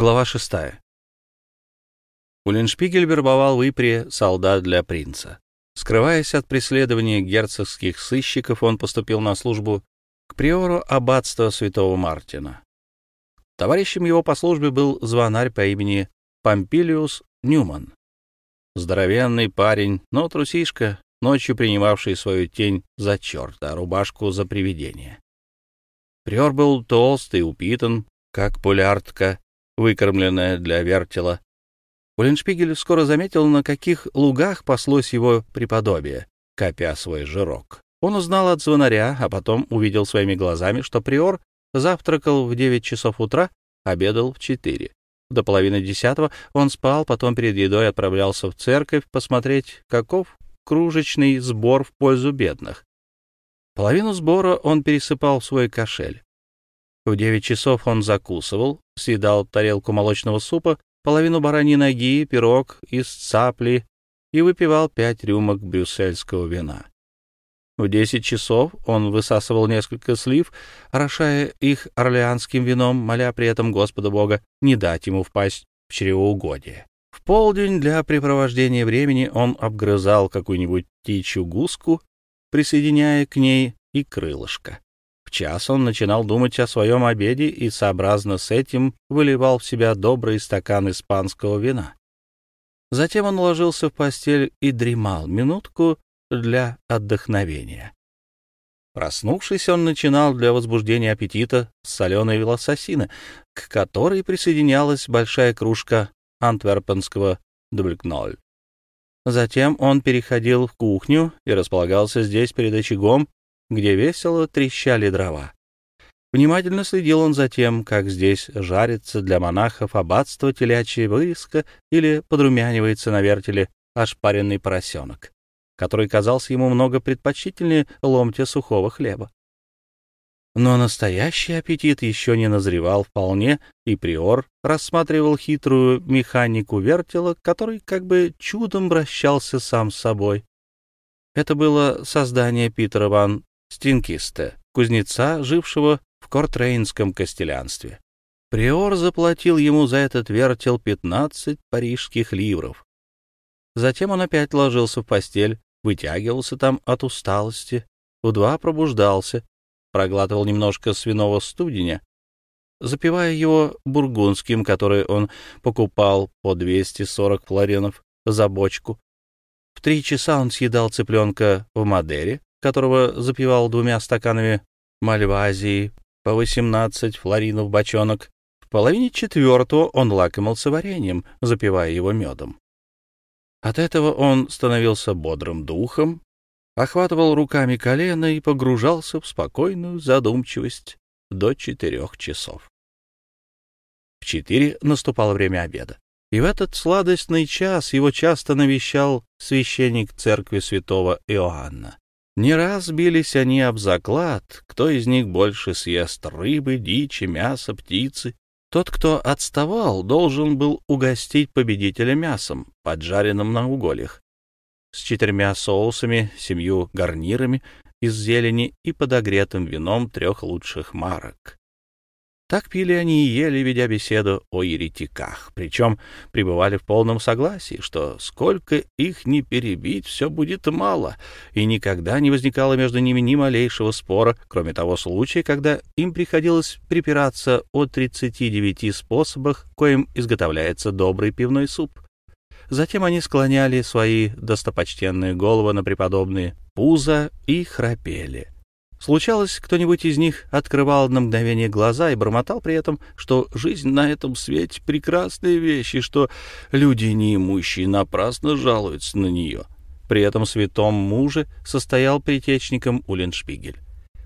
Глава шестая. Уллиншпигель вербовал в Ипре солдат для принца. Скрываясь от преследования герцогских сыщиков, он поступил на службу к приору аббатства святого Мартина. Товарищем его по службе был звонарь по имени Помпилиус Ньюман. Здоровенный парень, но трусишка, ночью принимавший свою тень за черта, рубашку за привидение. Приор был толстый, упитан, как пуляртка, выкормленная для вертела. Уллиншпигель скоро заметил, на каких лугах паслось его преподобие, копя свой жирок. Он узнал от звонаря, а потом увидел своими глазами, что приор завтракал в девять часов утра, обедал в четыре. До половины десятого он спал, потом перед едой отправлялся в церковь посмотреть, каков кружечный сбор в пользу бедных. Половину сбора он пересыпал в свой кошель. В девять часов он закусывал, съедал тарелку молочного супа, половину бараньей ноги, пирог из цапли и выпивал пять рюмок брюссельского вина. В десять часов он высасывал несколько слив, орошая их орлеанским вином, моля при этом Господа Бога не дать ему впасть в чревоугодие. В полдень для препровождения времени он обгрызал какую-нибудь птичью гуску, присоединяя к ней и крылышко. В час он начинал думать о своем обеде и, сообразно с этим, выливал в себя добрый стакан испанского вина. Затем он ложился в постель и дремал минутку, для отдохновения. Проснувшись, он начинал для возбуждения аппетита с соленой велососины, к которой присоединялась большая кружка антверпенского дублькноль. Затем он переходил в кухню и располагался здесь перед очагом, где весело трещали дрова. Внимательно следил он за тем, как здесь жарится для монахов аббатство телячья вырезка или подрумянивается на вертеле ошпаренный поросенок который казался ему много предпочтительнее ломтя сухого хлеба. Но настоящий аппетит еще не назревал вполне, и приор рассматривал хитрую механику вертела, который как бы чудом вращался сам с собой. Это было создание Питера ван Стинкисте, кузнеца, жившего в Кортрейнском костелянстве. Приор заплатил ему за этот вертел пятнадцать парижских ливров. Затем он опять ложился в постель, вытягивался там от усталости, в два пробуждался, проглатывал немножко свиного студеня, запивая его бургундским, который он покупал по 240 флоринов за бочку. В три часа он съедал цыпленка в Мадере, которого запивал двумя стаканами мальвазии по 18 флоринов бочонок. В половине четвертого он лакомился вареньем, запивая его медом. От этого он становился бодрым духом, охватывал руками колено и погружался в спокойную задумчивость до четырех часов. В четыре наступало время обеда, и в этот сладостный час его часто навещал священник церкви святого Иоанна. Не раз бились они об заклад, кто из них больше съест рыбы, дичи, мяса, птицы, тот, кто отставал, должен был угостить победителя мясом, поджаренным на угольях, с четырьмя соусами, семью гарнирами из зелени и подогретым вином трех лучших марок. Так пили они и ели, ведя беседу о еретиках, причем пребывали в полном согласии, что сколько их не перебить, все будет мало, и никогда не возникало между ними ни малейшего спора, кроме того случая, когда им приходилось припираться о 39 способах, коим изготовляется добрый пивной суп. Затем они склоняли свои достопочтенные головы на преподобные пузо и храпели — Случалось, кто-нибудь из них открывал на мгновение глаза и бормотал при этом, что жизнь на этом свете — прекрасная вещь, и что люди неимущие напрасно жалуются на нее. При этом святом муже состоял притечником Уллиншпигель.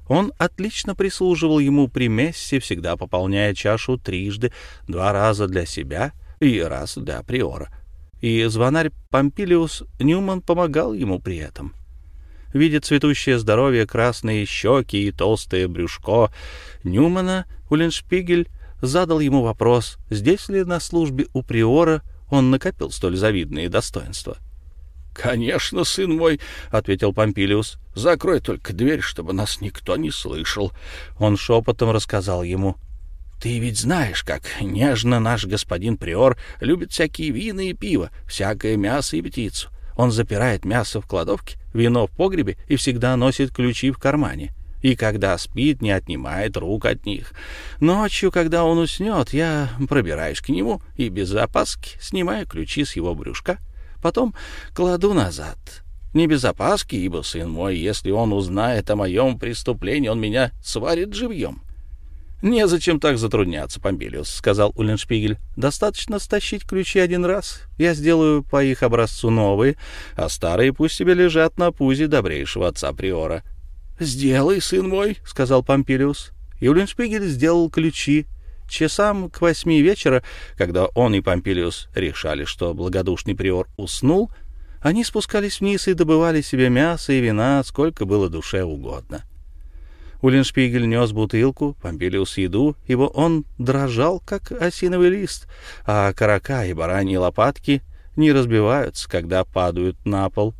Он отлично прислуживал ему при мессе, всегда пополняя чашу трижды, два раза для себя и раз для приора. И звонарь Помпилиус Ньюман помогал ему при этом — видя цветущее здоровье, красные щеки и толстое брюшко Ньюмана, Уллиншпигель задал ему вопрос, здесь ли на службе у приора он накопил столь завидные достоинства. — Конечно, сын мой, — ответил Помпилиус. — Закрой только дверь, чтобы нас никто не слышал. Он шепотом рассказал ему. — Ты ведь знаешь, как нежно наш господин Приор любит всякие вина и пиво, всякое мясо и птицу. Он запирает мясо в кладовке, вино в погребе и всегда носит ключи в кармане. И когда спит, не отнимает рук от них. Ночью, когда он уснет, я пробираюсь к нему и без опаски снимаю ключи с его брюшка. Потом кладу назад. Не без опаски, ибо, сын мой, если он узнает о моем преступлении, он меня сварит живьем. «Незачем так затрудняться, Помпилиус», — сказал Уллиншпигель. «Достаточно стащить ключи один раз. Я сделаю по их образцу новые, а старые пусть себе лежат на пузе добрейшего отца Приора». «Сделай, сын мой», — сказал Помпилиус. И Уллиншпигель сделал ключи. Часам к восьми вечера, когда он и Помпилиус решали, что благодушный Приор уснул, они спускались вниз и добывали себе мясо и вина, сколько было душе угодно. Уллиншпигель нес бутылку, Помпилиус еду, ибо он дрожал, как осиновый лист, а карака и бараньи лопатки не разбиваются, когда падают на пол.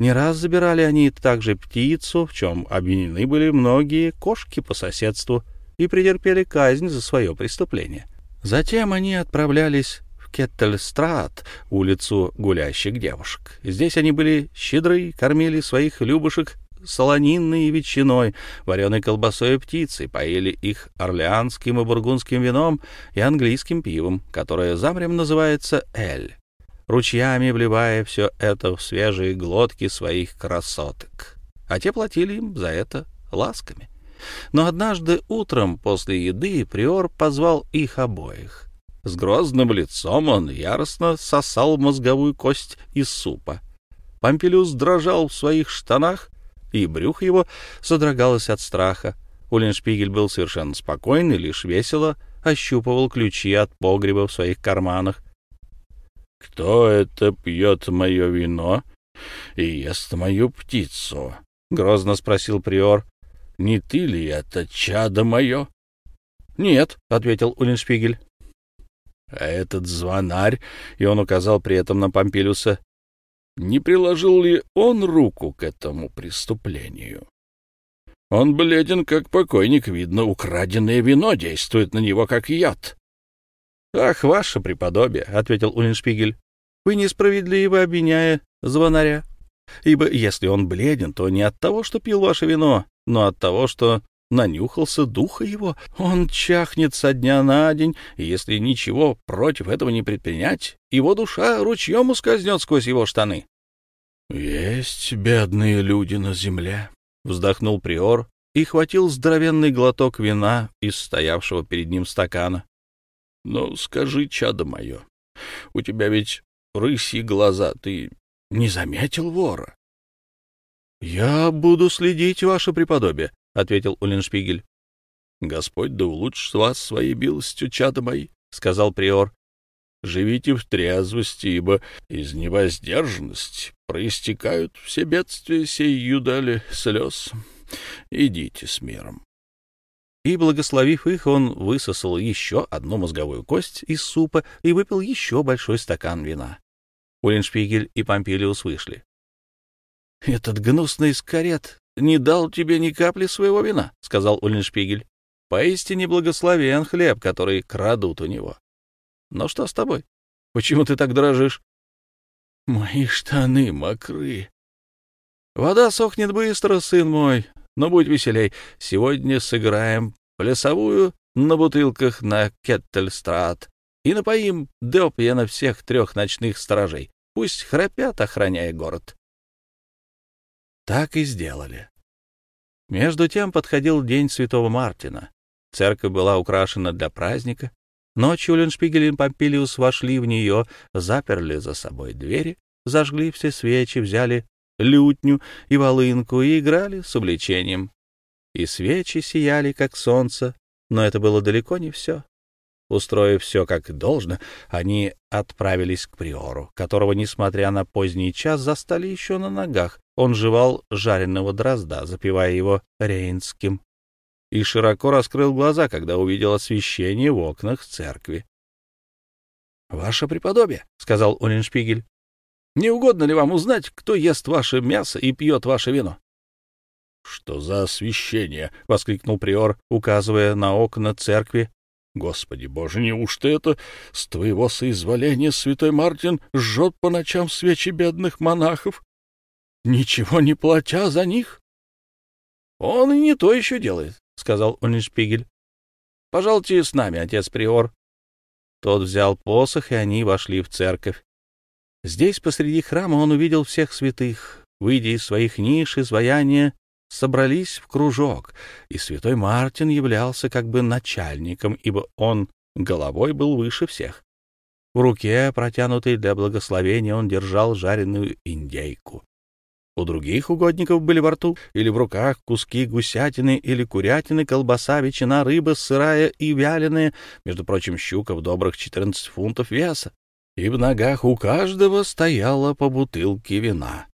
Не раз забирали они также птицу, в чем обвинены были многие кошки по соседству и претерпели казнь за свое преступление. Затем они отправлялись в Кеттельстрат, улицу гулящих девушек. Здесь они были щедры, кормили своих любушек солониной и ветчиной, вареной колбасой и птицей, поили их орлеанским и бургундским вином и английским пивом, которое замрем называется «эль», ручьями вливая все это в свежие глотки своих красоток. А те платили им за это ласками. Но однажды утром после еды приор позвал их обоих. С грозным лицом он яростно сосал мозговую кость из супа. Помпелюс дрожал в своих штанах, и брюхо его содрогалось от страха. Уллиншпигель был совершенно спокойный, лишь весело ощупывал ключи от погреба в своих карманах. — Кто это пьет мое вино и ест мою птицу? — грозно спросил приор. — Не ты ли это чадо мое? — Нет, — ответил Уллиншпигель. — А этот звонарь, и он указал при этом на Помпилюса, не приложил ли он руку к этому преступлению. Он бледен, как покойник, видно, украденное вино действует на него, как яд. — Ах, ваше преподобие, — ответил Уллиншпигель, — вы несправедливо обвиняя звонаря. Ибо если он бледен, то не от того, что пил ваше вино, но от того, что нанюхался духа его. Он чахнет со дня на день, и если ничего против этого не предпринять, его душа ручьем ускользнет сквозь его штаны. «Есть бедные люди на земле», — вздохнул приор и хватил здоровенный глоток вина из стоявшего перед ним стакана. «Ну, скажи, чадо мое, у тебя ведь рысьи глаза, ты не заметил вора?» «Я буду следить, ваше преподобие», — ответил Уллиншпигель. «Господь да улучшит вас своей милостью, чадо мои», — сказал приор. «Живите в трезвости, ибо из невоздержанности проистекают все бедствия сей юдали слез. Идите с миром». И, благословив их, он высосал еще одну мозговую кость из супа и выпил еще большой стакан вина. Уллиншпигель и Помпилиус вышли. — Этот гнусный скорет не дал тебе ни капли своего вина, — сказал Ульншпигель. — Поистине благословен хлеб, который крадут у него. Но что с тобой? Почему ты так дрожишь? — Мои штаны мокры. — Вода сохнет быстро, сын мой, но будь веселей. Сегодня сыграем плясовую на бутылках на Кеттельстрат и напоим Депьена всех трех ночных сторожей. Пусть храпят, охраняя город. Так и сделали. Между тем подходил день Святого Мартина. Церковь была украшена для праздника. Ночью Леншпигель и Помпилиус вошли в нее, заперли за собой двери, зажгли все свечи, взяли лютню и волынку и играли с увлечением. И свечи сияли, как солнце, но это было далеко не все. Устроив все как должно, они отправились к приору, которого, несмотря на поздний час, застали еще на ногах. Он жевал жареного дрозда, запивая его рейнским, и широко раскрыл глаза, когда увидел освещение в окнах церкви. — Ваше преподобие, — сказал Уллиншпигель, — не угодно ли вам узнать, кто ест ваше мясо и пьет ваше вино? — Что за освещение? — воскликнул приор, указывая на окна церкви Господи боже, неужто это с твоего соизволения святой Мартин жжет по ночам свечи бедных монахов, ничего не платя за них? — Он и не то еще делает, — сказал Ульншпигель. — Пожалуйте с нами, отец Приор. Тот взял посох, и они вошли в церковь. Здесь, посреди храма, он увидел всех святых. Выйдя из своих ниш, изваяния собрались в кружок, и святой Мартин являлся как бы начальником, ибо он головой был выше всех. В руке, протянутой для благословения, он держал жареную индейку. У других угодников были во рту или в руках куски гусятины или курятины, колбаса, ветчина, рыба сырая и вяленая, между прочим, щука в добрых 14 фунтов веса, и в ногах у каждого стояла по бутылке вина.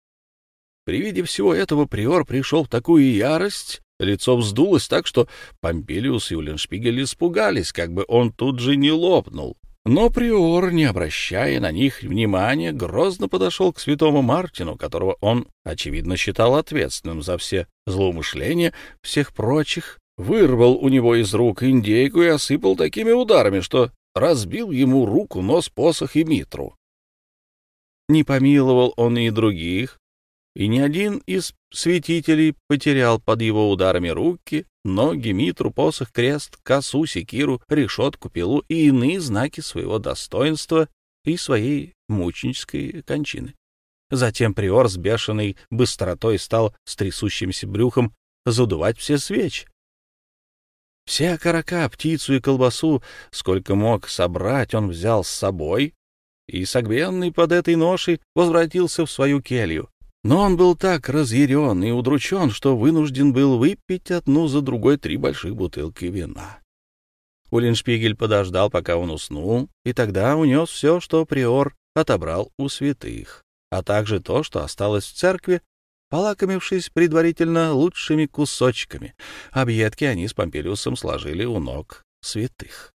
При виде всего этого приор пришел в такую ярость, лицо вздулось так, что Помпилиус и Уллиншпигель испугались, как бы он тут же не лопнул. Но приор, не обращая на них внимания, грозно подошел к святому Мартину, которого он, очевидно, считал ответственным за все злоумышления всех прочих, вырвал у него из рук индейку и осыпал такими ударами, что разбил ему руку, нос, посох и митру. Не помиловал он и других, и ни один из святителей потерял под его ударами руки, ноги, митру, посох, крест, косу, секиру, решетку, пилу и иные знаки своего достоинства и своей мученической кончины. Затем приор с бешеной быстротой стал с трясущимся брюхом задувать все свечи. Все окорока, птицу и колбасу, сколько мог собрать, он взял с собой, и, согбенный под этой ношей, возвратился в свою келью. Но он был так разъярен и удручен, что вынужден был выпить одну за другой три больших бутылки вина. Уллиншпигель подождал, пока он уснул, и тогда унес все, что приор отобрал у святых, а также то, что осталось в церкви, полакомившись предварительно лучшими кусочками. Объедки они с Помпилиусом сложили у ног святых.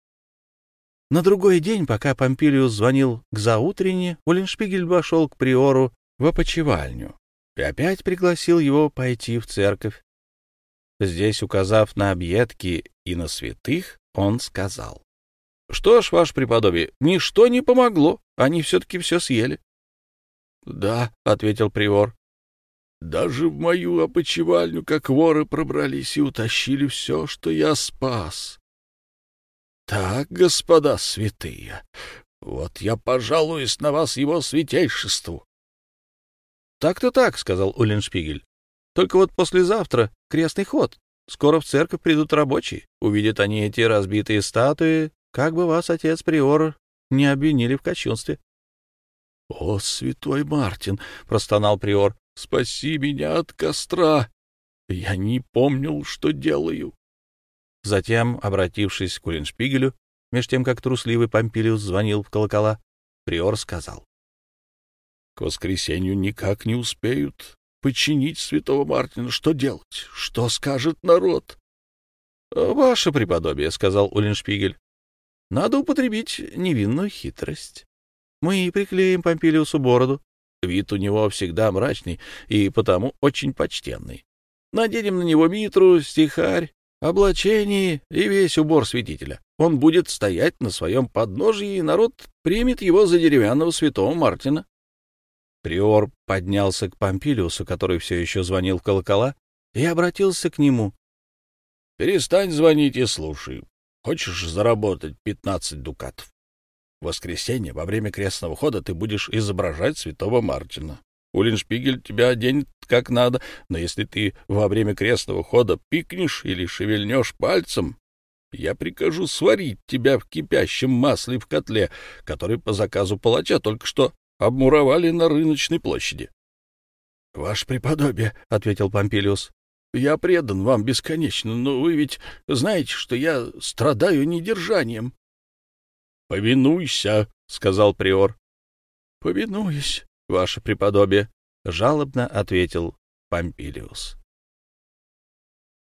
На другой день, пока Помпилиус звонил к заутрене, Уллиншпигель вошел к приору в опочивальню и опять пригласил его пойти в церковь. Здесь, указав на объедки и на святых, он сказал. — Что ж, ваше преподобие, ничто не помогло, они все-таки все съели. — Да, — ответил приор. — Даже в мою опочивальню, как воры, пробрались и утащили все, что я спас. — Так, господа святые, вот я пожалуюсь на вас его святейшеству. Так-то так, — сказал Уллиншпигель. Только вот послезавтра крестный ход. Скоро в церковь придут рабочие. Увидят они эти разбитые статуи, как бы вас, отец Приор, не обвинили в кощунстве. — О, святой Мартин! — простонал Приор. — Спаси меня от костра! Я не помнил, что делаю. Затем, обратившись к Уллиншпигелю, меж тем, как трусливый Помпилиус звонил в колокола, Приор сказал. К воскресенью никак не успеют починить святого Мартина. Что делать? Что скажет народ? — Ваше преподобие, — сказал Уллиншпигель, — надо употребить невинную хитрость. Мы приклеим Помпилиусу бороду. Вид у него всегда мрачный и потому очень почтенный. Наденем на него митру, стихарь, облачение и весь убор святителя. Он будет стоять на своем подножии, и народ примет его за деревянного святого Мартина. Приор поднялся к Помпилиусу, который все еще звонил в колокола, и обратился к нему. — Перестань звонить и слушай. Хочешь заработать пятнадцать дукатов? В воскресенье во время крестного хода ты будешь изображать святого Мартина. Улиншпигель тебя оденет как надо, но если ты во время крестного хода пикнешь или шевельнешь пальцем, я прикажу сварить тебя в кипящем масле в котле, который по заказу палача только что обмуровали на рыночной площади. — Ваше преподобие, — ответил Помпилиус, — я предан вам бесконечно, но вы ведь знаете, что я страдаю недержанием. — Повинуйся, — сказал приор. — Повинуюсь, ваше преподобие, — жалобно ответил Помпилиус.